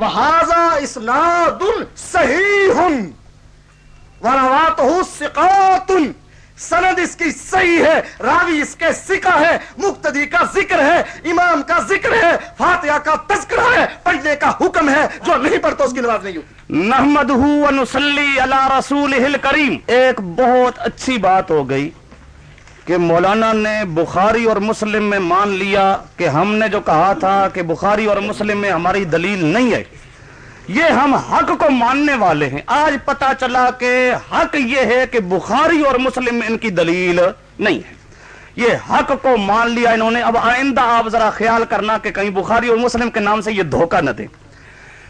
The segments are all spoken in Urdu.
وہذا اسناد صحیح ونواتہ سقات سند اس کی صحیح ہے راوی اس کے سکا ہے مقتدی کا ذکر ہے امام کا ذکر ہے فاتحہ کا تذکرہ ہے پڑھنے کا حکم ہے جو نہیں پڑھتا اس کی نماز نہیں ہوتی۔ نحمد نسلی اللہ رسول کریم ایک بہت اچھی بات ہو گئی۔ کہ مولانا نے بخاری اور مسلم میں مان لیا کہ ہم نے جو کہا تھا کہ بخاری اور مسلم میں ہماری دلیل نہیں ہے۔ یہ ہم حق کو ماننے والے ہیں۔ آج پتا چلا کہ حق یہ ہے کہ بخاری اور مسلم میں ان کی دلیل نہیں ہے۔ یہ حق کو مان لیا انہوں نے۔ اب آئندہ آپ ذرا خیال کرنا کہ کہیں بخاری اور مسلم کے نام سے یہ دھوکہ نہ دیں۔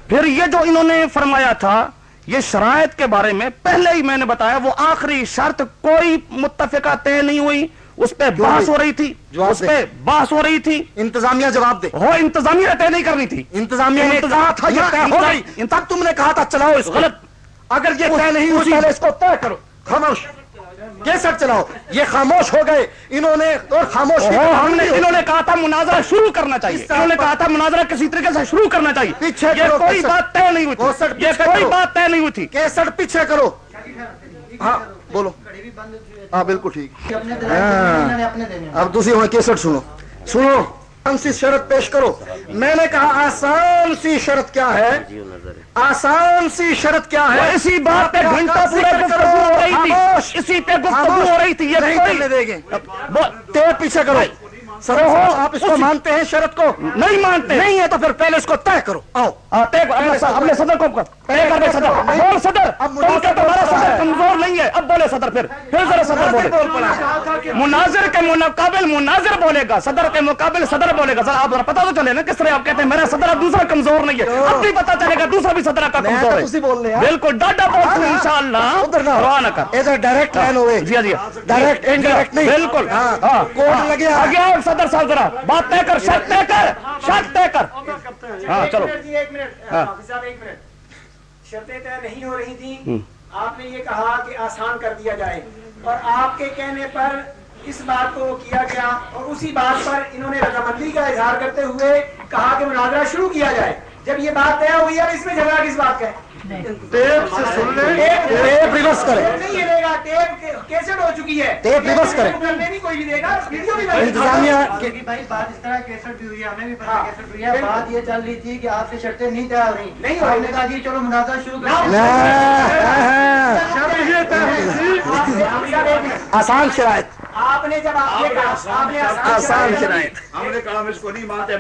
پھر یہ جو انہوں نے فرمایا تھا یہ شرائط کے بارے میں پہلے ہی میں نے بتایا وہ آخری شرط کوئی متفقہ طے نہیں ہوئی۔ اس پہ بحث ہو رہی تھی۔ اس۔ پہ بحث ہو رہی تھی۔ انتظامیہ جواب دے۔ ہو انتظامیہ طے نہیں کرنی تھی۔ انتظامیہ نے انتظام- کہا تھا یہ ہو تم نے کہا تھا چلاؤ اس غلط۔ اگر یہ طے نہیں پہلے اس کو طے کرو۔ خاموش۔ کیسٹ چلاؤ۔ یہ خاموش ہو گئے۔ انہوں نے اور خاموش ہو ہم نے انہوں نے کہا تھا مناظرہ شروع کرنا چاہیے۔ انہوں نے کہا تھا مناظرہ کسی طریقے سے شروع کرنا چاہیے۔ پیچھے یہ کرو کوئی۔ بات طے نہیں ہوئی تھی۔ یہ کوئی۔ بات طے نہیں ہوئی تھی۔ کیسٹ پیچھے کرو۔ ہاں بولو۔ ہاں بالکل ٹھیک۔ ہاں۔ اب دوسری کیسٹ سنو۔ سنو۔ آسان سی شرط پیش کرو۔ میں نے کہا آسان سی شرط کیا ہے؟ آسان سی شرط کیا ہے؟ اسی بات پہ گھنٹہ پورا گفتگو ہو رہی۔ تھی۔ اسی پہ گفتگو۔ ہو رہی تھی یہ نہیں کرنے دیں گے۔ پیچھے کرو۔ سر ہو، آپ اس کو مانتے ہیں شرط کو نہیں مانتے۔ نہیں ہے تو پھر پہلے اس کو طے کرو۔ آؤ۔ ہاں، طے صدر- کو کر- طے کر دے صدر۔ بول تمہارا صدر کمزور نہیں ہے۔ اب بولے صدر پھر۔ پھر ذرا صدر بول بولے مناظر کے مقابل مناظر بولے گا۔ صدر کے مقابل صدر بولے گا۔ ذرا آپ پتا تو چلے نا کس طرح آپ کہتے ہیں میرا صدر دوسرا کمزور نہیں ہے۔ اب بھی پتا چلے گا دوسرا بھی صدر کا کمزور ہے۔ ہیں بالکل ڈاڈا بول ان شاء اللہ کر۔ ڈائریکٹ لائن ہوئے۔ جی جی۔ ڈائریکٹ انڈائریکٹ نہیں۔ بالکل۔ ہاں۔ ہاں کوڈ لگے۔ صدر صاحب ذرا بات طے کر شرط طے کر شرط طے کر۔ ہاں چلو۔ جی ایک منٹ۔ ہاں۔ ایک منٹ۔ شرطیں طے نہیں ہو رہی تھیں۔ آپ نے یہ کہا کہ آسان کر دیا جائے۔ اور آپ کے کہنے پر اس بات کو کیا گیا اور اسی بات پر انہوں نے رضامندی کا اظہار کرتے ہوئے کہا کہ مناظرہ شروع کیا جائے۔ جب یہ بات طے ہوئی ہے اس میں جھگڑا کس بات کا ہے؟ ٹیپ سے سن لیں ٹیپ ریورس کریں ٹیپ نہیں ہلے گا ٹیپ کیسٹ ہو چکی ہے؟ ٹیپ ریورس کریں۔ کوئی بھی دے گا ویڈیو بھی۔ انتظامیہ کیونکہ بھائی بات اس طرح کیسٹ بھی ہوئی ہے؟ ہمیں بھی پتا کیسٹ ہوئی ہے۔ بات یہ چل رہی تھی کہ آپ سے شرطیں نہیں طے ہو رہی۔ نہیں رہی۔ نے کہا جی چلو مناظرہ شروع کریں آسان شرائط۔ آپ نے جب آپ نے آسان شرائط ہم نے کہا ہم اس کو نہیں مانتے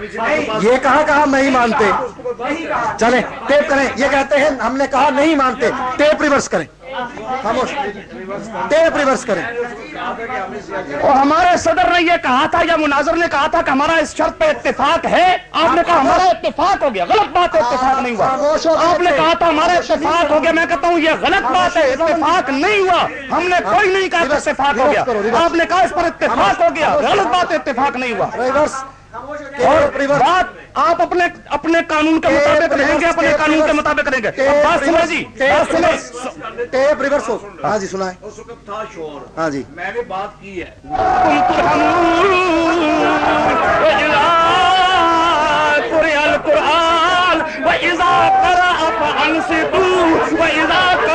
یہ کہا کہا؟ نہیں مانتے۔ چلیں ٹیپ کریں۔ یہ کہتے ہیں ہم نے کہا نہیں مانتے۔ ٹیپ ریورس کریں۔ خاموش۔ ٹیپ ریورس کریں۔ اور ہمارے صدر نے یہ کہا تھا یا مناظر نے کہا تھا کہ ہمارا اس شرط پہ اتفاق ہے۔ آپ نے کہا ہمارا اتفاق ہو گیا۔ غلط بات ہے اتفاق نہیں ہوا۔ آپ نے۔ کہا تھا ہمارا اتفاق ہو گیا۔ میں کہتا ہوں یہ غلط بات ہے اتفاق نہیں ہوا۔ ہم نے کوئی نہیں کہا کہ اتفاق ہو گیا۔ آپ نے کہا اس پر اتفاق ہو گیا۔ غلط بات ہے اتفاق نہیں ہوا۔ اور بات آپ اپنے اپنے قانون کے مطابق رہیں گے اپنے قانون کے مطابق رہیں گے۔ بات جی ٹیپ بات ریورس۔ ٹیپ ریورس ہو ہاں جی سنائیں۔ اس وقت تھا شور۔ ہاں جی۔ میں نے بات کی ہے۔ قرئ القرآن وإذا قرأ فأنصتوا وإذا قرأ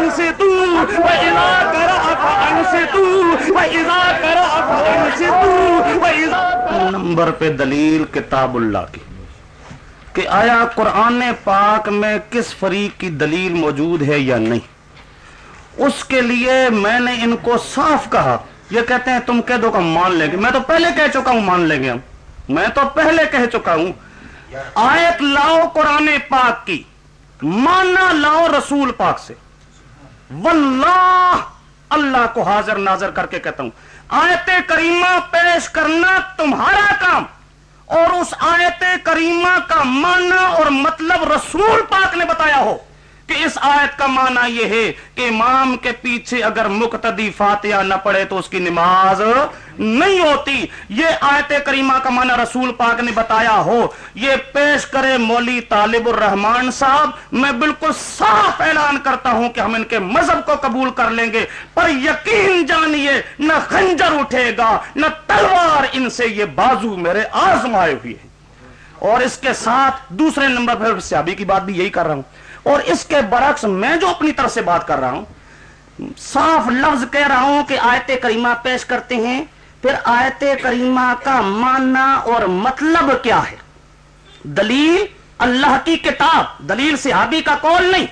فأنصتوا وإذا قرأ فأنصتوا وإذا قرأ فأنصتوا وإذا نمبر پہ دلیل کتاب اللہ کی کہ آیا قرآن پاک میں کس فریق کی دلیل موجود ہے یا نہیں۔ اس کے لیے میں نے ان کو صاف کہا۔ یہ کہتے ہیں تم کہہ دو کہ مان لیں گے۔ میں تو پہلے کہہ چکا ہوں مان لیں گے ہم۔ میں تو پہلے کہہ چکا ہوں۔ آیت لاؤ قرآن پاک کی۔ مانا لاؤ رسول پاک سے۔ واللہ، اللہ کو حاضر ناظر کر کے کہتا ہوں، آیت کریمہ پیش کرنا تمہارا کام، اور اس آیت کریمہ کا معنی اور مطلب رسول پاک نے بتایا ہو۔ کہ اس آیت کا معنی یہ ہے کہ امام کے پیچھے اگر مقتدی فاتحہ نہ پڑے تو اس کی نماز نہیں ہوتی۔ یہ آیت کریمہ کا معنی رسول پاک نے بتایا ہو۔ یہ پیش کرے مولی طالب الرحمان صاحب۔ میں بالکل صاف اعلان کرتا ہوں کہ ہم ان کے مذہب کو قبول کر لیں گے۔ پر یقین جانیے، نہ خنجر اٹھے گا، نہ تلوار ان سے یہ بازو میرے آزمائے ہوئے ہیں۔ اور اس کے ساتھ دوسرے نمبر پر صحابی کی بات بھی یہی کر رہا ہوں۔ اور اس کے برعکس میں جو اپنی طرف سے بات کر رہا ہوں، صاف لفظ کہہ رہا ہوں کہ آیت کریمہ پیش کرتے ہیں۔ پھر آیت کریمہ کا معنی اور مطلب کیا ہے؟ دلیل اللہ کی کتاب، دلیل صحابی کا کول نہیں۔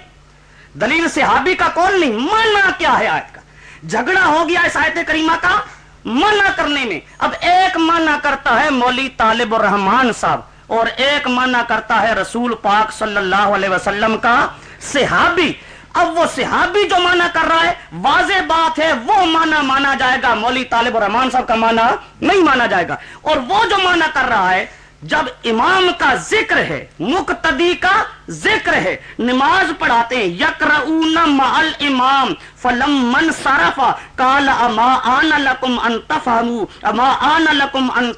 دلیل صحابی کا کول نہیں، معنی کیا ہے آیت کا؟ جھگڑا ہو گیا اس آیت کریمہ کا منع کرنے میں۔ اب ایک معنی کرتا ہے مولی طالب الرحمان صاحب۔ اور ایک معنی کرتا ہے رسول پاک صلی اللہ علیہ وسلم کا صحابی۔ اب وہ صحابی جو مانا کر رہا ہے، واضح بات ہے، وہ مانا مانا جائے گا۔ مولی طالب الرحمان صاحب کا مانا نہیں مانا جائے گا۔ اور وہ جو مانا کر رہا ہے، جب امام کا ذکر ہے، مقتدی کا ذکر ہے، نماز پڑھاتے ہیں یکرؤون مع الامام فلم من صرفا قال اما آن لکم ان اما آن لکم ان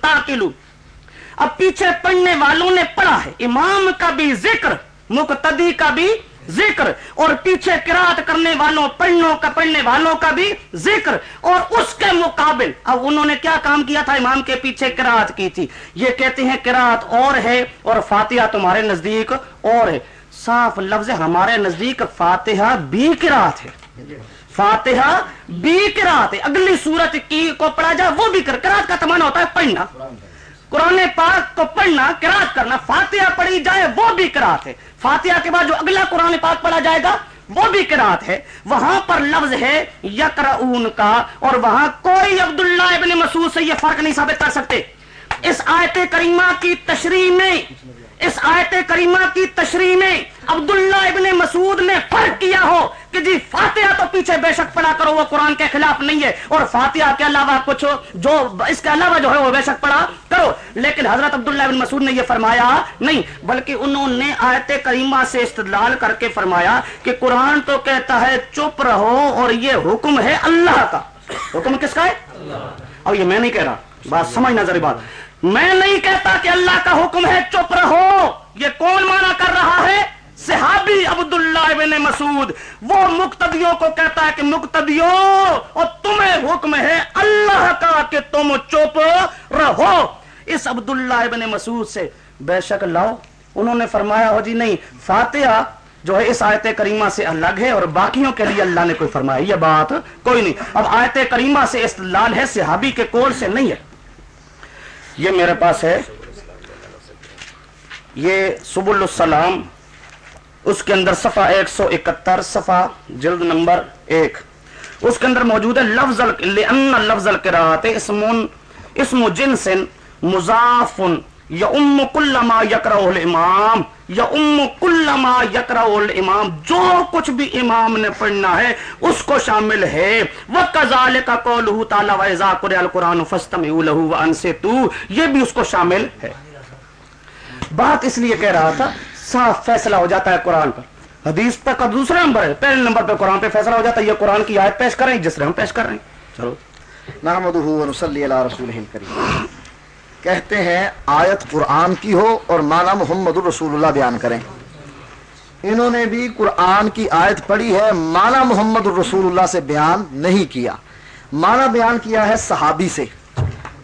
اب پیچھے پڑھنے والوں نے پڑھا ہے۔ امام کا بھی ذکر، مقتدی کا بھی ذکر، اور پیچھے قرات کرنے والوں، پڑھنوں کا، پڑھنے والوں کا بھی ذکر۔ اور اس کے مقابل، اب انہوں نے کیا کام کیا تھا؟ امام کے پیچھے قرات کی تھی۔ یہ کہتے ہیں قرات اور ہے اور فاتحہ تمہارے نزدیک اور ہے۔ صاف لفظ ہمارے نزدیک فاتحہ بھی قرات ہے۔ فاتحہ بھی قرات ہے۔ اگلی صورت کی کو پڑھا جائے، وہ بھی قرات کا تمنا ہوتا ہے پڑھنا۔ قرآن پاک کو پڑھنا کراط کرنا، فاتحہ پڑھی جائے وہ بھی کراط ہے۔ فاتحہ کے بعد جو اگلا قرآن پاک پڑھا جائے گا، وہ بھی کراط ہے۔ وہاں پر لفظ ہے یکرؤون کا، اور وہاں کوئی عبداللہ ابن مسعود سے یہ فرق نہیں ثابت کر سکتے۔ اس آیت کریمہ کی تشریح میں اس آیت کریمہ کی تشریح میں عبداللہ ابن مسعود نے فرق کیا ہو کہ جی فاتحہ تو پیچھے بے شک پڑھا کرو، وہ قرآن کے خلاف نہیں ہے اور فاتحہ کے علاوہ کچھ جو اس کے علاوہ جو ہے وہ بے شک پڑھا کرو۔ لیکن حضرت عبداللہ ابن مسعود نے یہ فرمایا نہیں، بلکہ انہوں نے آیت کریمہ سے استدلال کر کے فرمایا کہ قرآن تو کہتا ہے چپ رہو اور یہ حکم ہے اللہ کا۔ حکم کس کا ہے؟ اور یہ میں نہیں کہہ رہا، بات سمجھنا ذرا بات۔ میں نہیں کہتا کہ اللہ کا حکم ہے چپ رہو۔ یہ کون مانا کر رہا ہے؟ صحابی عبداللہ ابن مسعود، وہ مقتدیوں کو کہتا ہے کہ مقتدیوں، اور تمہیں حکم ہے اللہ کا کہ تم چپ رہو۔ اس عبداللہ ابن مسعود سے بے شک لاؤ۔ انہوں نے فرمایا، ہو جی نہیں، فاتحہ جو ہے، اس آیت کریمہ سے الگ ہے اور باقیوں کے لیے اللہ نے کوئی فرمایا یہ بات کوئی نہیں۔ اب آیت کریمہ سے استدلال ہے، صحابی کے کول سے نہیں ہے۔ یہ میرے پاس ہے۔ یہ سب السلام، اس کے اندر صفحہ ایک سو اکہتر، صفحہ جلد نمبر ایک۔ اس کے اندر موجود ہے لفظ لفظ القرات اسم اسم جنس مضاف یا ام کل ما یکرہ الامام، یا ام کل ما یکرہ الامام، جو کچھ بھی امام نے پڑھنا ہے، اس کو شامل ہے۔ وَقَذَالِكَ قَوْلُهُ تَعَالَى وَإِذَا قُرِئَ الْقُرْآنُ فَاسْتَمِعُوا لَهُ وَأَنصِتُوا، یہ بھی اس کو شامل ہے۔ بات اس لیے کہہ رہا تھا، صاف فیصلہ ہو جاتا ہے قرآن پر۔ حدیث پر کا دوسرا نمبر ہے، پہلے نمبر پہ قرآن پہ فیصلہ ہو جاتا ہے، یہ قرآن کی آیت پیش کر رہے ہیں، جس طرح ہم پیش کر رہے ہیں۔ چلو۔ نحمدہ و نصلی علی رسولہ الکریم۔ کہتے ہیں آیت قرآن کی ہو اور مانا محمد الرسول اللہ بیان کریں۔ انہوں نے بھی قرآن کی آیت پڑھی ہے، مانا محمد الرسول اللہ سے بیان نہیں کیا۔ مانا بیان کیا ہے صحابی سے۔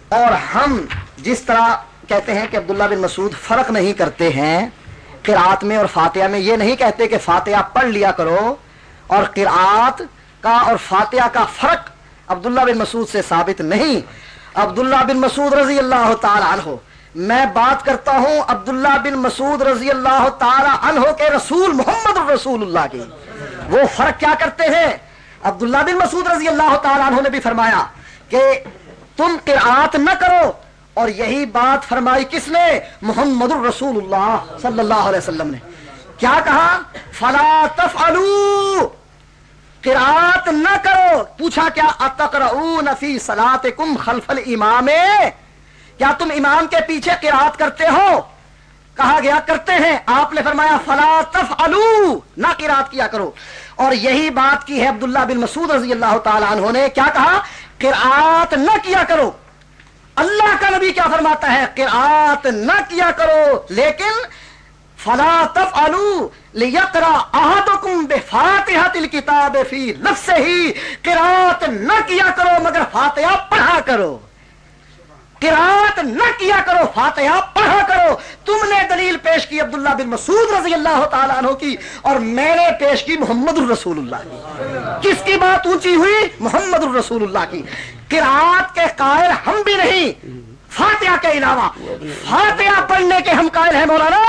اور ہم جس طرح کہتے ہیں کہ عبداللہ بن مسعود فرق نہیں کرتے ہیں، قرآت میں اور فاتحہ میں یہ نہیں کہتے کہ فاتحہ پڑھ لیا کرو، اور قرآت کا اور فاتحہ کا فرق عبداللہ بن مسعود سے ثابت نہیں۔ عبداللہ بن مسعود رضی اللہ تعالی عنہ۔ میں بات کرتا ہوں عبداللہ بن مسعود رضی اللہ تعالی عنہ کے رسول محمد رسول اللہ کی۔ وہ فرق کیا کرتے ہیں؟ عبداللہ بن مسعود رضی اللہ تعالی عنہ نے بھی فرمایا کہ تم قرآت نہ کرو۔ اور یہی بات فرمائی کس نے؟ محمد الرسول اللہ صلی اللہ علیہ وسلم نے۔ کیا کہا؟ فلا تفعلوا۔ قرات نہ کرو پوچھا کیا اتقرؤون فی صلاتکم خلف الامام؟ کیا تم امام کے پیچھے قرات کرتے ہو؟ کہا گیا کرتے ہیں۔ آپ نے فرمایا، فلا تفعلوا، نہ قرات کیا کرو۔ اور یہی بات کی ہے عبداللہ بن مسعود رضی اللہ تعالی عنہ نے۔ کیا کہا؟ قرات نہ کیا کرو۔ اللہ کا نبی کیا فرماتا ہے؟ قرآت نہ کیا کرو۔ لیکن فلا تفعلوا ليقرا احدكم بفاتحه الكتاب في نفسه. قرات نہ کیا کرو مگر فاتحہ پڑھا کرو. قرات نہ کیا کرو، فاتحہ پڑھا کرو. تم نے دلیل پیش کی عبداللہ بن مسعود رضی اللہ تعالیٰ عنہ کی اور میں نے پیش کی محمد الرسول اللہ کی. کس کی بات اونچی ہوئی؟ محمد الرسول اللہ کی. کراط کے قائل ہم بھی نہیں، فاتحہ کے علاوہ. فاتحہ پڑھنے کے ہم قائل ہیں مولانا.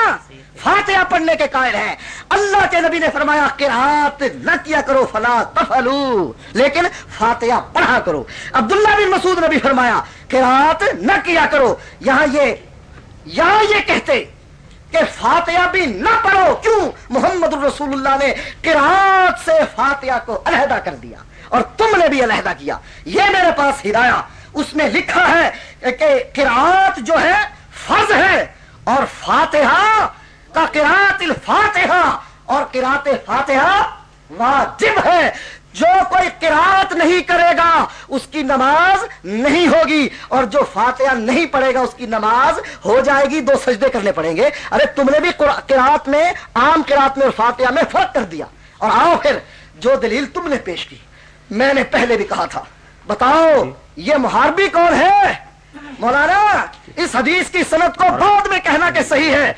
فاتحہ پڑھنے کے قائل ہیں۔ اللہ کے نبی نے فرمایا قرآت نہ کیا کرو، فلا تفلو لیکن فاتحہ پڑھا کرو۔ عبداللہ بن مسعود نے بھی فرمایا قرآت نہ کیا کرو۔ یہاں یہ یہاں یہ کہتے کہ فاتحہ بھی نہ پڑھو۔ کیوں؟ محمد الرسول اللہ نے قرآت سے فاتحہ کو علیحدہ کر دیا اور تم نے بھی علیحدہ کیا۔ یہ میرے پاس ہدایا اس میں لکھا ہے کہ قرآت جو ہے فرض ہے اور فاتحہ کا قرات الفاتحہ اور قرات فاتحہ واجب ہے۔ جو کوئی قرات نہیں کرے گا، اس کی نماز نہیں ہوگی۔ اور جو فاتحہ نہیں پڑھے گا، اس کی نماز ہو جائے گی۔ دو سجدے کرنے پڑیں گے۔ ارے، تم نے بھی قرات میں، عام قرات میں اور فاتحہ میں فرق کر دیا۔ اور آؤ پھر، جو دلیل تم نے پیش کی۔ میں نے پہلے بھی کہا تھا۔ بتاؤ، یہ محاربی کون ہے؟ مولانا، اس حدیث کی صنعت کو بعد میں کہ صحیح ہے۔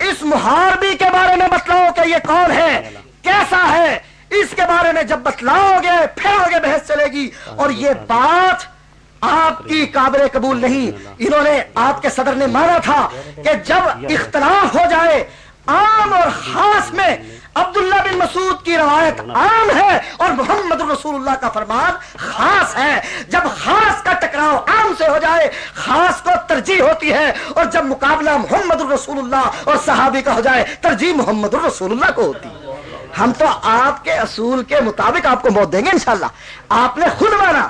اس محاربی کے بارے میں بتلاؤ کہ یہ کون ہے کیسا ہے۔ اس کے بارے میں جب بتلاؤ گے پھر آگے بحث چلے گی۔ اور یہ بات آپ کی قابل قبول نہیں۔ انہوں نے آپ کے صدر نے مانا تھا کہ جب اختلاف ہو جائے عام اور خاص میں عبداللہ بن مسعود کی روایت عام ہے اور محمد رسول اللہ کا فرمان خاص ہے۔ جب خاص کا ٹکراؤ عام سے ہو جائے، خاص کو ترجیح ہوتی ہے اور جب مقابلہ محمد رسول اللہ اور صحابی کا ہو جائے، ترجیح محمد رسول اللہ کو ہوتی۔ ہے ہم تو آپ کے اصول کے مطابق آپ کو موت دیں گے انشاءاللہ۔ آپ نے خود مانا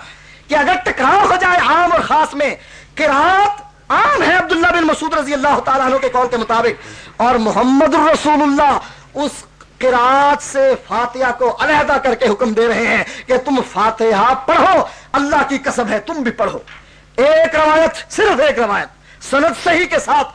کہ اگر ٹکراؤ ہو جائے عام اور خاص میں کرات عام ہے عبداللہ بن مسعود رضی اللہ تعالیٰ عنہ کے قول کے مطابق۔ اور محمد الرسول اللہ اس قرآت سے فاتحہ کو علیحدہ کر کے حکم دے رہے ہیں کہ تم فاتحہ پڑھو، اللہ کی قسم ہے، تم بھی پڑھو۔ ایک روایت، صرف ایک روایت، سند صحیح کے ساتھ،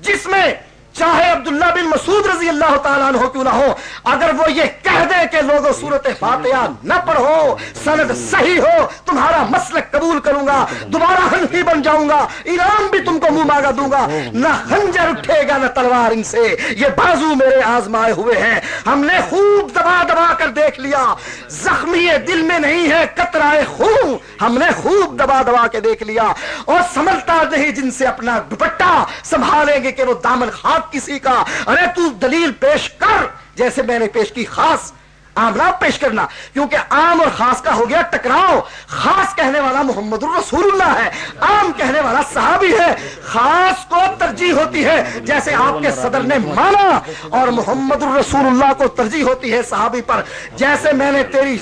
جس میں چاہے عبداللہ بن مسعود رضی اللہ تعالیٰ عنہ کیوں نہ ہو، اگر وہ یہ کہہ دے کہ لوگوں صورت فاتحہ نہ پڑھو، سند صحیح ہو، تمہارا مسلک قبول کروں گا، دوبارہ ہنفی بن جاؤں گا، انعام بھی تم کو منہ مانگا دوں گا، نہ ہنجر اٹھے گا، نہ تلوار ان سے۔ یہ بازو میرے آزمائے ہوئے ہیں۔ ہم نے خوب دبا دبا کر دیکھ لیا۔ زخمی دل میں نہیں ہے، کترائے خون۔ ہم نے خوب دبا دبا کے دیکھ لیا۔ اور سمجھتا نہیں جن سے اپنا دوپٹہ سنبھالیں گے کہ وہ دامن ہاتھ جواب کسی کا ارے تو دلیل پیش کر، جیسے میں نے پیش کی، خاص عام آمرا پیش کرنا، کیونکہ عام اور خاص کا ہو گیا ٹکراؤ۔ خاص کہنے والا محمد الرسول اللہ ہے، عام کہنے والا صحابی ہے، خاص کو ترجیح ہوتی ہے، جیسے آپ کے صدر نے مانا، اور محمد الرسول اللہ کو ترجیح ہوتی ہے صحابی پر۔ جیسے میں نے تیری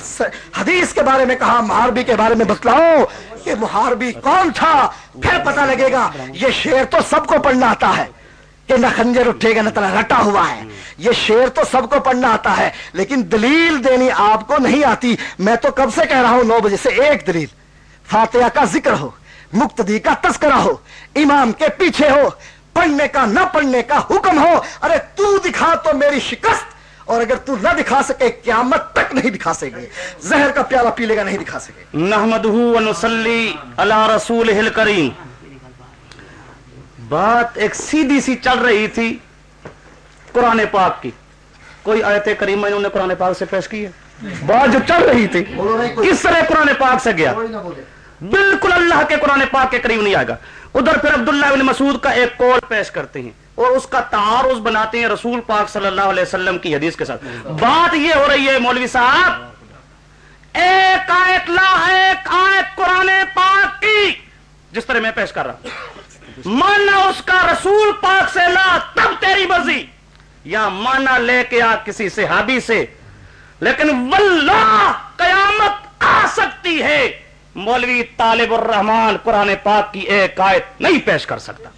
حدیث کے بارے میں کہا، محاربی کے بارے میں بتلاؤ کہ محاربی کون تھا، پھر پتہ لگے گا، یہ شعر تو سب کو پڑھنا آتا ہے۔ کہ نہ خنجر اٹھے گا، نہ تلا رٹا ہوا ہے۔ یہ شعر تو سب کو پڑھنا آتا ہے، لیکن دلیل دینی آپ کو نہیں آتی۔ میں تو کب سے کہہ رہا ہوں، نو بجے سے ایک دلیل۔ فاتحہ کا ذکر ہو، مقتدی کا تذکرہ ہو، امام کے پیچھے ہو، پڑھنے کا نہ پڑھنے کا حکم ہو۔ ارے تو دکھا تو میری شکست، اور اگر تو نہ دکھا سکے، قیامت تک نہیں دکھا سکے۔ زہر کا پیالہ پیلے گا، نہیں دکھا سکے۔ نحمدہو و نصلی علی رسولہ الکریم۔ بات ایک سیدھی سی چل رہی تھی قرآن پاک کی۔ کوئی آیت کریمہ انہوں نے قرآن پاک سے پیش کی ہے؟ بات جو چل رہی تھی کس طرح قرآن پاک سے گیا؟ بالکل اللہ کے قرآن پاک کے قریب نہیں آئے گا۔ ادھر پھر عبداللہ بن مسعود کا ایک کول پیش کرتے ہیں اور اس کا تعارض بناتے ہیں رسول پاک صلی اللہ علیہ وسلم کی حدیث کے ساتھ۔ بات یہ ہو رہی ہے مولوی صاحب ایک آیت لا ایک آیت قرآن پاک کی جس طرح میں پیش کر رہا ہوں۔ مانا اس کا رسول پاک سے لا، تب تیری مرضی۔ یا مانا لے کے آ کسی صحابی سے۔ لیکن واللہ، قیامت آ سکتی ہے۔ مولوی طالب الرحمان قرآن پاک کی ایک آیت نہیں پیش کر سکتا۔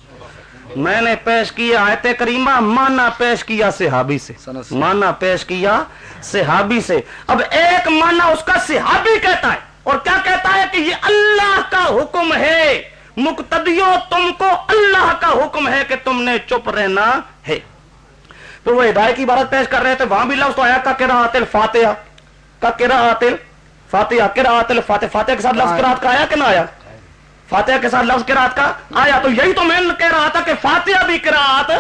میں نے پیش کیا آیت کریمہ، مانا پیش کیا صحابی سے۔ مانا پیش کیا صحابی سے۔ اب ایک مانا اس کا صحابی کہتا ہے۔ اور کیا کہتا ہے کہ یہ اللہ کا حکم ہے؟ مقتدیو تم کو اللہ کا حکم ہے کہ تم نے چپ رہنا ہے۔ تو وہ ہدایت کی عبارت پیش کر رہے تھے۔ وہاں بھی لفظ تو آیا کا آتل فاتحہ کا آتل فاتحہ کراطل فاتح فاتح کے ساتھ لفظ کرات کا آیا کہ نہ آیا؟ فاتحہ کے ساتھ لفظ کرات کا آیا۔ تو یہی تو میں کہہ رہا تھا کہ فاتحہ بھی کراط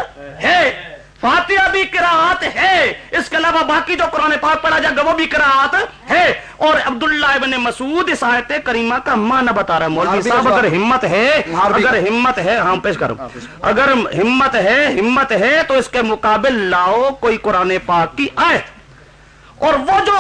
ہے۔ فاتحہ بھی قرات ہے۔ اس کے علاوہ باقی جو قرآن پاک پڑھا جائے گا وہ بھی قرات ہے۔ اور عبداللہ ابن مسعود اس آیت کریمہ کا معنی بتا رہا ہے۔ مولوی صاحب اگر ہمت ہے۔ اگر ہمت ہے ہاں پیش کرو۔ اگر ہمت ہے ہمت ہے تو اس کے مقابل لاؤ کوئی قرآن پاک کی آیت۔ اور وہ جو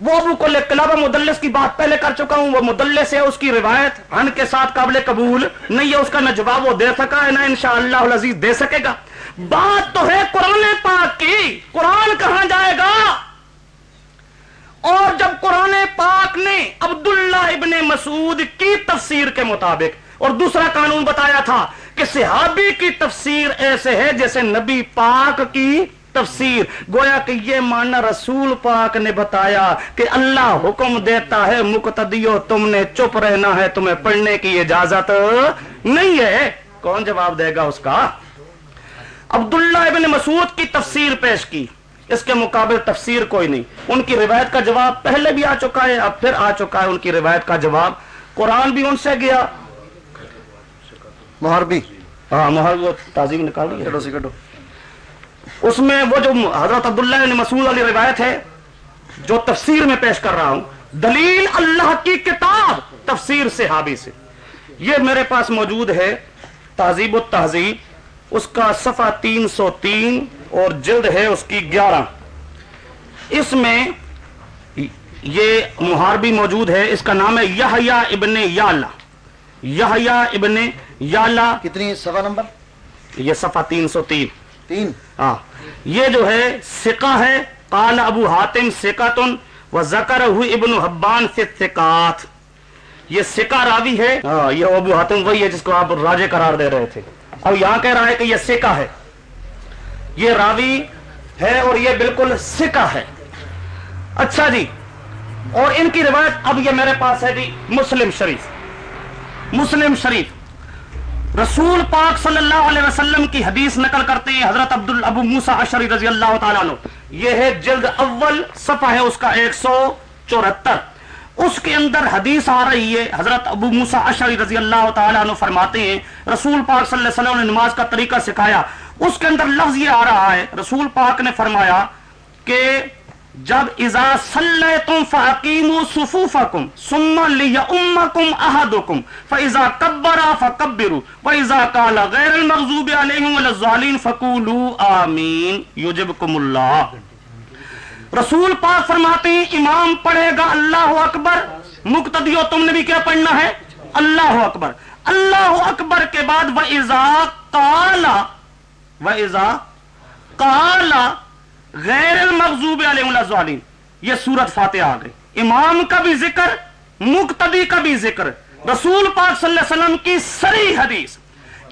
وہ ابو کو قلابہ مدلس کی بات پہلے کر چکا ہوں وہ مدلس ہے اس کی روایت ہن کے ساتھ قابل قبول نہیں ہے اس کا نہ جواب وہ دے سکا ہے نہ انشاءاللہ العزیز دے سکے گا۔ بات تو ہے قرآن پاک کی۔ قرآن کہاں جائے گا؟ اور جب قرآن پاک نے عبداللہ ابن مسعود کی تفسیر کے مطابق، اور دوسرا قانون بتایا تھا کہ صحابی کی تفسیر ایسے ہے جیسے نبی پاک کی تفسیر۔ گویا کہ یہ ماننا رسول پاک نے بتایا کہ اللہ حکم دیتا ہے، مقتدیو، تم نے چپ رہنا ہے، تمہیں پڑھنے کی اجازت نہیں ہے۔ کون جواب دے گا اس کا؟ عبداللہ ابن مسعود کی تفسیر پیش کی۔ اس کے مقابل تفسیر کوئی نہیں۔ ان کی روایت کا جواب پہلے بھی آ چکا ہے اب پھر آ چکا ہے ان کی روایت کا جواب۔ قرآن بھی ان سے گیا۔ محربی۔ ہاں وہ تعظیم نکال کٹو اس میں وہ جو حضرت عبداللہ بن مسعود والی روایت ہے جو تفسیر میں پیش کر رہا ہوں دلیل اللہ کی کتاب تفسیر صحابی سے۔ یہ میرے پاس موجود ہے تہذیب و تہذیب اس کا صفحہ تین سو تین اور جلد ہے اس کی گیارہ۔ اس میں یہ محاربی موجود ہے اس کا نام ہے یحییٰ ابن یالا یحییٰ ابن یالا کتنی سوا نمبر؟ یہ صفحہ تین سو تین۔ تین۔ ہاں۔ یہ جو ہے سکا ہے۔ قال ابو حاتم سکاتن و ذکر ابن حبان سے سکات یہ سکا راوی ہے۔ ہاں یہ ابو حاتم وہی ہے جس کو آپ راجے قرار دے رہے تھے۔ اب یہاں کہہ رہا ہے کہ یہ سکا ہے۔ یہ راوی ہے اور یہ بالکل سکا ہے۔ اچھا جی اور ان کی روایت اب یہ میرے پاس ہے جی مسلم شریف۔ مسلم شریف۔ رسول پاک صلی اللہ علیہ وسلم کی حدیث نقل کرتے ہیں حضرت عبد ابو موسا اشری رضی اللہ تعالیٰ عنہ۔ یہ ہے جلد اول صفحہ ہے، اس کا ایک سو چورہتر اس کے اندر حدیث آ رہی ہے، حضرت ابو موسا اشری رضی اللہ تعالیٰ عنہ فرماتے ہیں، رسول پاک صلی اللہ علیہ وسلم نے نماز کا طریقہ سکھایا۔ اس کے اندر لفظ یہ آ رہا ہے، رسول پاک نے فرمایا کہ جب اذا صلیتم فاقیموا صفوفکم ثم لیؤمکم احدکم فاذا کبر فکبروا واذا قال غیر المغضوب علیہم ولا الضالین فقولوا آمین، یجبکم اللہ۔ رسول پاک فرماتے ہیں، امام پڑھے گا، اللہ اکبر۔ مقتدیو تم نے بھی کیا پڑھنا ہے؟ اللہ اکبر۔ اللہ اکبر کے بعد وَإِذَا قَالَ وَإِذَا قَالَ غیر المغضوب علیہم یہ سورت فاتحہ آ گئی۔ امام کا بھی ذکر، مقتدی کا بھی ذکر۔ رسول پاک صلی اللہ علیہ وسلم کی سری حدیث۔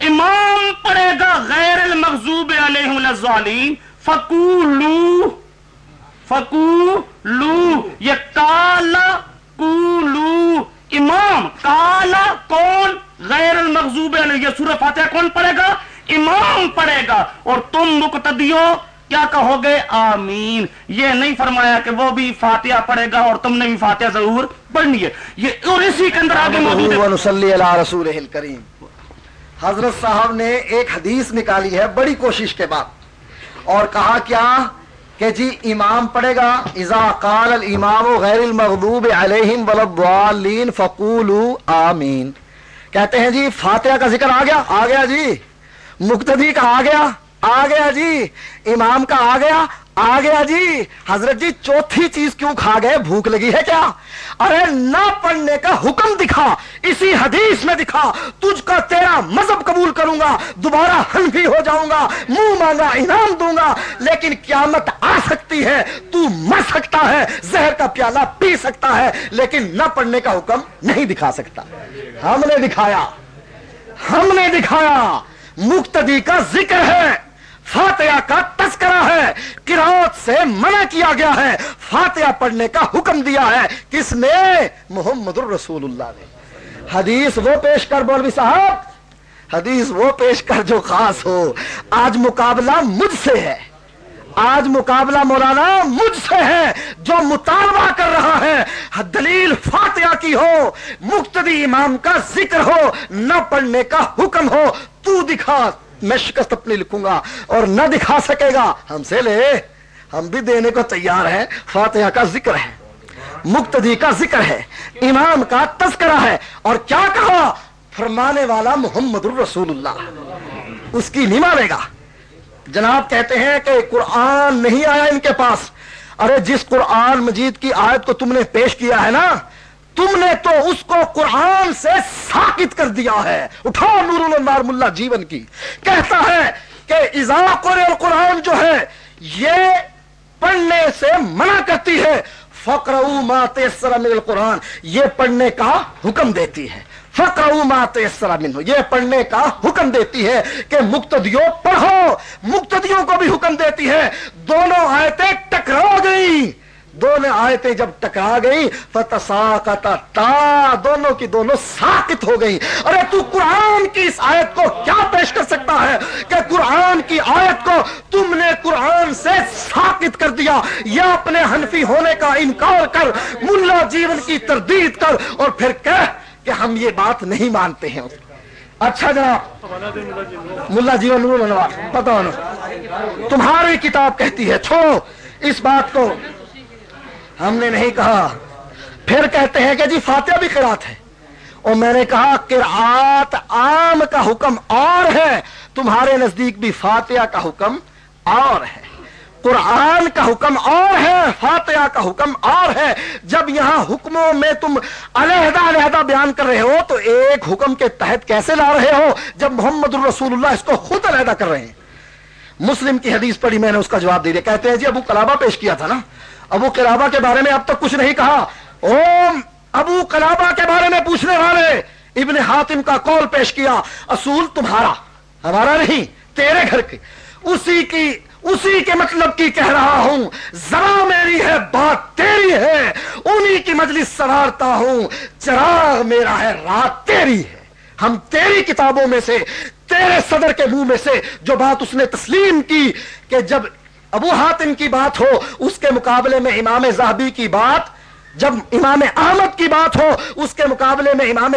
امام پڑھے گا غیر المغضوب علیہم الظالین فقولو فقولو یہ کالا کولو امام، کالا کون؟ غیر المغضوب علیہ، یہ سورہ فاتحہ کون پڑھے گا؟ امام پڑھے گا۔ اور تم مقتدیو کیا کہو گے؟ آمین۔ یہ نہیں فرمایا کہ وہ بھی فاتحہ پڑھے گا اور تم نے بھی فاتحہ ضرور پڑھنی ہے۔ یہ اور اسی کے اندر آگے موجود ہے۔ رسول کریم حضرت صاحب نے ایک حدیث نکالی ہے بڑی کوشش کے بعد اور کہا، کیا کہ جی امام پڑھے گا، اذا قال الامام غیر المغضوب علیہم وللضالین فقولوا آمین۔ کہتے ہیں جی فاتحہ کا ذکر آ گیا؟ آ گیا جی۔ مقتدی کا آ گیا؟ آ گیا جی۔ امام کا آ گیا؟ آ گیا جی۔ حضرت جی چوتھی چیز کیوں کھا گئے؟ بھوک لگی ہے کیا؟ ارے، نہ پڑھنے کا حکم دکھا، اسی حدیث میں دکھا۔ تجھ کا تیرا مذہب قبول کروں گا، دوبارہ حنفی ہو جاؤں گا، منہ مانگا، انعام دوں گا۔ لیکن قیامت آ سکتی ہے، تو مر سکتا ہے، زہر کا پیالہ پی سکتا ہے، لیکن نہ پڑھنے کا حکم نہیں دکھا سکتا۔ ہم نے دکھایا۔ ہم نے دکھایا۔ مقتدی کا ذکر ہے۔ فاتحہ کا تذکرہ ہے قرات سے منع کیا گیا ہے۔ فاتحہ پڑھنے کا حکم دیا ہے۔ کس نے؟ محمد الرسول اللہ نے۔ حدیث وہ پیش کر بولوی صاحب۔ حدیث وہ پیش کر جو خاص ہو۔ آج مقابلہ مجھ سے ہے۔ آج مقابلہ مولانا مجھ سے ہے۔ جو مطالبہ کر رہا ہے، دلیل فاتحہ کی ہو، مقتدی امام کا ذکر ہو، نہ پڑھنے کا حکم ہو، تو دکھا۔ میں شکست اپنی لکھوں گا اور نہ دکھا سکے گا۔ ہم سے لے، ہم بھی دینے کو تیار ہیں۔ فاتحہ کا ذکر ہے، مقتدی کا ذکر ہے، امام کا تذکرہ ہے۔ اور کیا کہا؟ فرمانے والا محمد الرسول اللہ اس کی نہیں مانے گا۔ جناب کہتے ہیں کہ قرآن نہیں آیا ان کے پاس۔ ارے، جس قرآن مجید کی آیت کو تم نے پیش کیا ہے نا تم نے تو اس کو قرآن سے ساکت کر دیا ہے۔ اٹھاؤ نور المار ملا جیون کی۔ کہتا ہے کہ اضاق اور قرآن جو ہے، یہ پڑھنے سے منع کرتی ہے۔ فقر مات من القرآن، یہ پڑھنے کا حکم دیتی ہے۔ فقر مات من یہ پڑھنے کا حکم دیتی ہے کہ مقتدیوں پڑھو۔ مقتدیوں کو بھی حکم دیتی ہے۔ دونوں آیتیں ٹکرا گئی دونوں آیتیں جب ٹکرا گئی فتساقتا تا، دونوں کی دونوں ساکت ہو گئی ارے تو قرآن کی اس آیت کو کیا پیش کر سکتا ہے کہ قرآن کی آیت کو تم نے قرآن سے ساکت کر دیا؟ یا اپنے حنفی ہونے کا انکار کر، ملا جیون کی تردید کر اور پھر کہہ کہ ہم یہ بات نہیں مانتے ہیں۔ اچھا جناب، ملا جیون پتا تمہاری کتاب کہتی ہے، چھوڑو، اس بات کو ہم نے نہیں کہا۔ پھر کہتے ہیں کہ جی فاتحہ بھی قرات ہے۔ اور میں نے کہا قرآت عام کا حکم اور ہے۔ تمہارے نزدیک بھی فاتحہ کا حکم اور ہے۔ قرآن کا حکم اور ہے، فاتحہ کا حکم اور ہے۔ جب یہاں حکموں میں تم علیحدہ علیحدہ بیان کر رہے ہو، تو ایک حکم کے تحت کیسے لا رہے ہو؟ جب محمد الرسول اللہ اس کو خود علیحدہ کر رہے ہیں۔ مسلم کی حدیث پڑھی میں نے، اس کا جواب دے دیا۔ کہتے ہیں جی ابو کلابہ پیش کیا تھا نا۔ ابو کلابا کے بارے میں اب تک کچھ نہیں کہا۔ اوم ابو کلابا کے بارے میں پوچھنے والے، ابن حاتم کا کال پیش کیا، اصول تمہارا، ہمارا نہیں، تیرے گھر کی اسی کی، اسی کے مطلب کی کہہ رہا ہوں، ذرا میری ہے، بات تیری ہے، انہی کی مجلس سوارتا ہوں، چراغ میرا ہے، رات تیری ہے۔ ہم تیری کتابوں میں سے، تیرے صدر کے منہ میں سے جو بات اس نے تسلیم کی کہ جب ابو حاتم کی بات ہو اس کے مقابلے میں امام زہبی کی بات جب امام احمد کی بات ہو اس کے مقابلے میں امام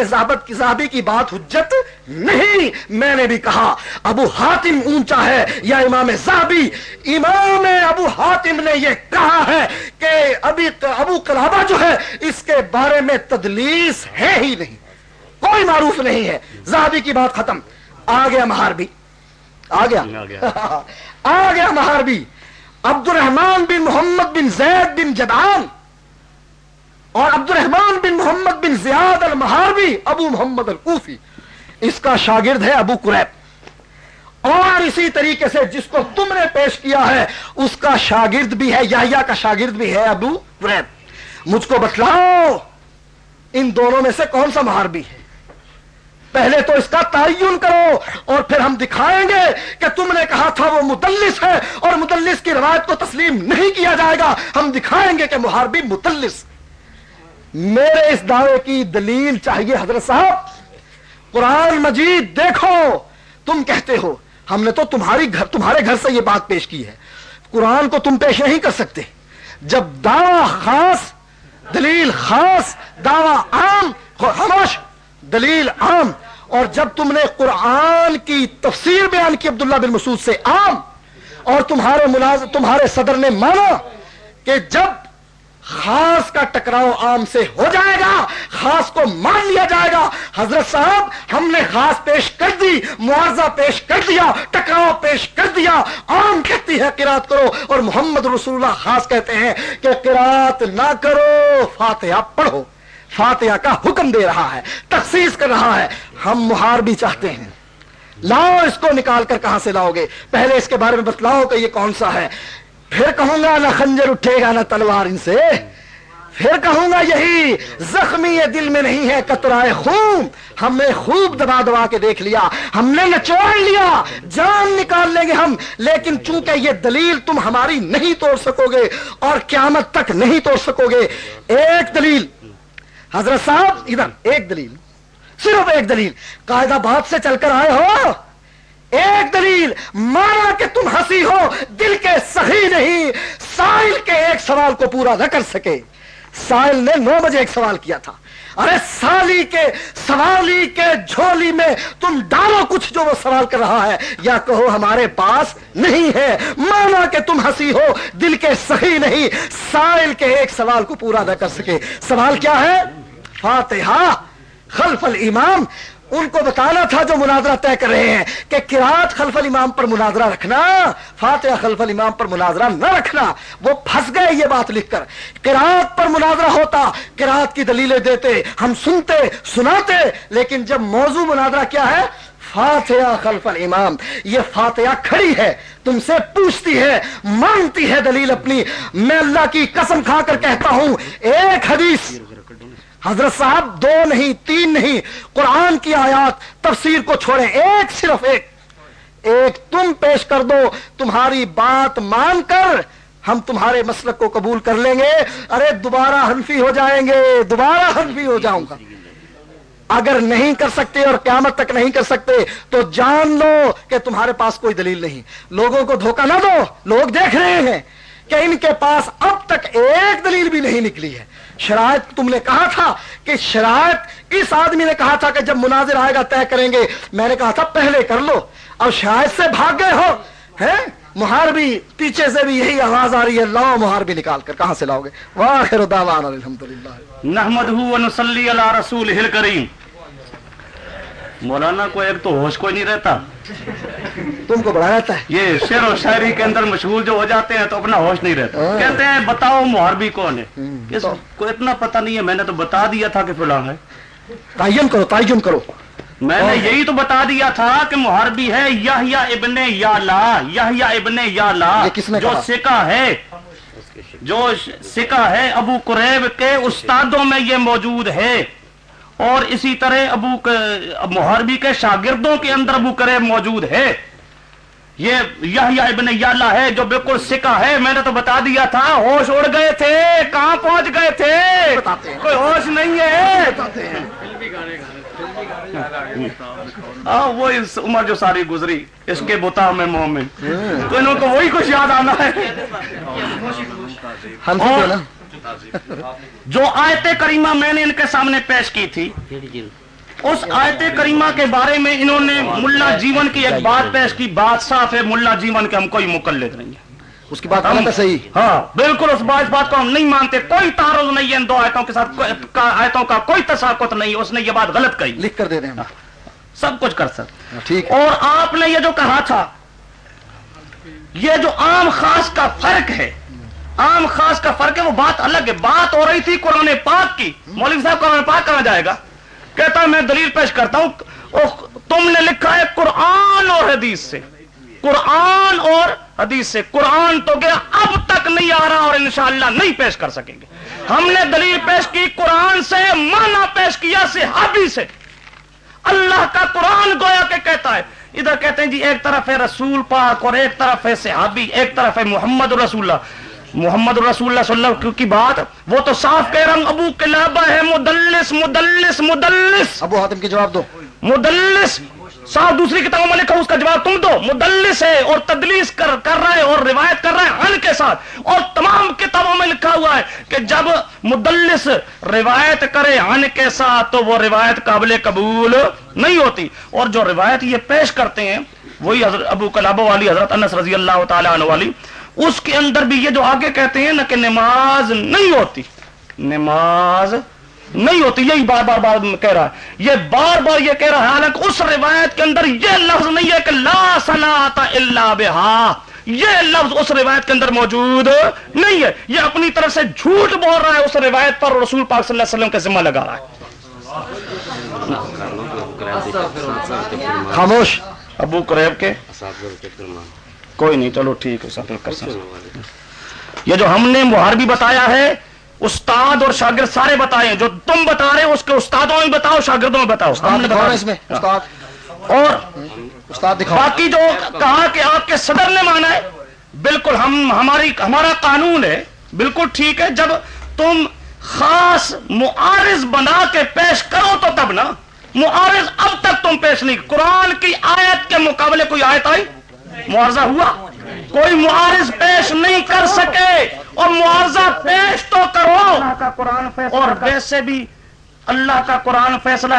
کی زہبی کی بات حجت نہیں۔ میں نے بھی کہا ابو حاتم اونچا ہے یا امام زہبی؟ امام ابو حاتم نے یہ کہا ہے کہ ابھی ابو کلابہ جو ہے اس کے بارے میں تدلیس ہے ہی نہیں۔ کوئی معروف نہیں ہے۔ زہبی کی بات ختم۔ آ گیا مہاربی۔ آ گیا۔ آ گیا مہاربی۔ عبد الرحمان بن محمد بن زید بن جدان اور عبد الرحمان بن محمد بن زیاد المہاربی ابو محمد القوفی۔ اس کا شاگرد ہے ابو قریب۔ اور اسی طریقے سے جس کو تم نے پیش کیا ہے، اس کا شاگرد بھی ہے یا کا شاگرد بھی ہے ابو قریب۔ مجھ کو بتلاؤ، ان دونوں میں سے کون سا مہاربی ہے؟ پہلے تو اس کا تعین کرو اور پھر ہم دکھائیں گے کہ تم نے کہا تھا وہ مدلس ہے اور مدلس کی روایت کو تسلیم نہیں کیا جائے گا۔ ہم دکھائیں گے کہ محاربی مدلس۔ میرے اس دعوے کی دلیل چاہیے حضرت صاحب۔ قرآن مجید دیکھو۔ تم کہتے ہو، ہم نے تو تمہاری گھر، تمہارے گھر سے یہ بات پیش کی ہے۔ قرآن کو تم پیش نہیں کر سکتے۔ جب دعوی خاص، دلیل خاص، دعوی عام خاموش دلیل عام اور جب تم نے قرآن کی تفسیر بیان کی عبداللہ بن مسعود سے عام اور تمہارے ملازم تمہارے صدر نے مانا کہ جب خاص کا ٹکراؤ عام سے ہو جائے گا، خاص کو مان لیا جائے گا، حضرت صاحب، ہم نے خاص پیش کر دی معاوضہ پیش کر دیا، ٹکراؤ پیش کر دیا، عام کہتی ہے قرات کرو اور محمد رسول اللہ خاص کہتے ہیں کہ قرات نہ کرو، فاتحہ پڑھو۔ فاتحہ کا حکم دے رہا ہے، تخصیص کر رہا ہے۔ ہم مہار بھی چاہتے ہیں۔ لاؤ اس کو نکال کر کہاں سے لاؤ گے؟ پہلے اس کے بارے میں بتلاؤ کہ یہ کون سا ہے۔ پھر کہوں گا، نہ خنجر اٹھے گا، نہ تلوار ان سے۔ پھر کہوں گا، یہی زخمی یہ دل میں نہیں ہے، کترائے خون۔ ہم نے خوب دبا دبا کے دیکھ لیا، ہم نے نچوڑ لیا۔ جان نکال لیں گے ہم، لیکن چونکہ یہ دلیل تم ہماری نہیں توڑ سکو گے اور قیامت تک نہیں توڑ سکو گے، ایک دلیل حضرت صاحب، ادھر، ایک دلیل۔ صرف ایک دلیل۔ قاعدہ باد سے چل کر آئے ہو۔ ایک دلیل، مانا کہ تم ہنسی ہو، دل کے صحیح نہیں۔ سائل کے ایک سوال کو پورا نہ کر سکے۔ سائل نے نو بجے ایک سوال کیا تھا۔ ارے سالی کے سوالی کے جھولی میں تم ڈالو کچھ جو وہ سوال کر رہا ہے۔ یا کہو ہمارے پاس نہیں ہے۔ مانا کہ تم ہنسی ہو، دل کے صحیح نہیں۔ سائل کے ایک سوال کو پورا نہ کر سکے۔ سوال کیا ہے؟ فاتحہ، خلف الامام ان کو بتانا تھا جو مناظرہ طے کر رہے ہیں کہ کراط خلف الامام پر مناظرہ رکھنا، فاتحہ خلف الامام پر مناظرہ نہ رکھنا، وہ پھنس گئے یہ بات لکھ کر۔ کراط پر مناظرہ ہوتا کراط کی دلیلیں دیتے، ہم سنتے، سناتے، لیکن جب موضوع مناظرہ کیا ہے، فاتحہ خلف الامام، یہ فاتحہ کھڑی ہے، تم سے پوچھتی ہے مانگتی ہے دلیل اپنی۔ میں اللہ کی قسم کھا کر کہتا ہوں، ایک حدیث حضرت صاحب دو نہیں، تین نہیں۔ قرآن کی آیات، تفسیر کو چھوڑیں۔ ایک صرف ایک۔ ایک تم پیش کر دو، تمہاری بات مان کر ہم تمہارے مسلک کو قبول کر لیں گے۔ ارے، دوبارہ حنفی ہو جائیں گے، دوبارہ حنفی ہو جاؤں گا۔ اگر نہیں کر سکتے اور قیامت تک نہیں کر سکتے، تو جان لو کہ تمہارے پاس کوئی دلیل نہیں۔ لوگوں کو دھوکہ نہ دو۔ لوگ دیکھ رہے ہیں کہ ان کے پاس اب تک ایک دلیل بھی نہیں نکلی ہے۔ شرائط تم نے کہا تھا کہ شرائط اس آدمی نے کہا تھا کہ جب مناظر آئے گا طے کریں گے۔ میں نے کہا تھا پہلے کر لو۔ اب شاید سے بھاگ گئے ہو۔ ہے محاربی پیچھے سے بھی یہی آواز آ رہی ہے۔ لاؤ محاربی نکال کر۔ کہاں سے لاؤ گے؟ واخر دعوانا الحمدللہ۔ نحمدہ و نصلی علی رسول کریم مولانا کو ایک تو ہوش کوئی نہیں رہتا۔ تم کو بڑا رہتا ہے۔ یہ شعر و شاعری کے اندر مشغول جو ہو جاتے ہیں تو اپنا ہوش نہیں رہتا۔ ہاں۔ کہتے ہیں بتاؤ محاربی کون ہے؟ اس کو اتنا پتہ نہیں ہے میں نے تو بتا دیا تھا کہ فلاں ہے۔ تعین کرو تعین کرو۔ میں نے یہی تو بتا دیا تھا کہ محاربی ہے یحییٰ ابن یالا یحییٰ ابن کس نے جو؟ سکہ ہے۔ جو سکہ ہے ابو قریب کے استادوں میں یہ موجود ہے۔ اور اسی طرح ابو ک- محاربی کے شاگردوں کے اندر ابو قریب موجود ہے۔ یہ یحییٰ ابن یالا ہے جو بالکل سکہ ہے۔ میں نے تو بتا دیا تھا، ہوش اڑ گئے تھے، کہاں پہنچ گئے تھے؟ کوئی ہوش نہیں ہے۔ ہاں، وہ اس عمر جو ساری گزری، اس کے بتا میں مومن۔ تو انہوں کو وہی کچھ یاد آنا ہے۔ ہم جو آیت کریمہ میں نے ان کے سامنے پیش کی تھی اس آیت کریمہ کے بارے میں انہوں نے ملا جیون کی ایک بات پیش کی بات صاف ہے ملا جیون کے ہم کوئی مقلد نہیں ہے اس کی بات ہے صحیح؟ ہاں بالکل اس بات بات کو ہم نہیں مانتے کوئی تعارض نہیں ہے ان دو آیتوں کے ساتھ آیتوں کا کوئی تساقط نہیں اس نے یہ بات غلط کہی۔ لکھ کر دے دیں ہم۔ سب کچھ کر سکتے ٹھیک ہے۔ اور آپ نے یہ جو کہا تھا یہ جو عام خاص کا فرق ہے عام خاص کا فرق ہے، وہ بات الگ ہے۔ بات ہو رہی تھی قرآن پاک کی۔ مولوی صاحب، قرآن پاک کہاں جائے گا؟ کہتا میں دلیل پیش کرتا ہوں۔ تم نے لکھا ہے قرآن اور حدیث سے۔ قرآن اور حدیث سے۔ قرآن تو گیا، اب تک نہیں آ رہا اور انشاءاللہ نہیں پیش کر سکیں گے۔ ہم نے دلیل پیش کی، قرآن سے مانا پیش کیا صحابی سے۔ اللہ کا قرآن گویا کہ کہتا ہے۔ ادھر کہتے ہیں جی ایک طرف ہے رسول پاک اور ایک طرف ہے صحابی، ایک طرف ہے محمد رسول اللہ۔ محمد رسول اللہ صلی اللہ علیہ وسلم کی بات وہ تو صاف کہہ رہا ہوں ابو قلابہ ہے مدلس مدلس مدلس۔ ابو حاتم کی جواب دو۔ مدلس۔ صاحب دوسری کتابوں میں لکھا اس کا جواب تم دو۔ مدلس ہے اور تدلیس کر کر رہا ہے اور روایت کر رہا ہے ان کے ساتھ۔ اور تمام کتابوں میں لکھا ہوا ہے کہ جب مدلس روایت کرے ان کے ساتھ تو وہ روایت قابل قبول نہیں ہوتی۔ اور جو روایت یہ پیش کرتے ہیں وہی حضرت ابو کلابہ والی حضرت انس رضی اللہ تعالیٰ عنہ والی۔ اس کے اندر بھی یہ جو آگے کہتے ہیں نا کہ نماز نہیں ہوتی نماز نہیں ہوتی یہی بار بار بار کہہ رہا ہے۔ یہ بار بار یہ کہہ رہا ہے حالانکہ اس روایت کے اندر یہ لفظ نہیں ہے کہ لا صلاۃ الا بہا۔ یہ لفظ اس روایت کے اندر موجود نہیں ہے۔ یہ اپنی طرف سے جھوٹ بول رہا ہے اس روایت پر رسول پاک صلی اللہ علیہ وسلم کا ذمہ لگا رہا ہے۔ خاموش؟ ابو قریب کے؟ کوئی نہیں چلو ٹھیک ہے سب کر سکتے یہ جو ہم نے محاربی بتایا ہے استاد اور شاگرد سارے بتائے جو تم بتا رہے ہو اس کے استادوں میں بتاؤ شاگردوں میں بتاؤ۔ ہم نے استاد۔ اور استاد دکھاؤ۔ باقی جو کہا کہ آپ کے صدر نے مانا ہے بالکل ہم ہماری ہمارا قانون ہے بالکل ٹھیک ہے۔ جب تم خاص معارض بنا کے پیش کرو تو تب نا معارض اب تک تم پیش نہیں قرآن کی آیت کے مقابلے کوئی آیت آئی؟ معارضہ ہوا۔ کوئی معارض پیش نہیں کر سکے اور معارضہ پیش تو کرو اللہ کا قرآن اور ویسے بھی اللہ کا قرآن فیصلہ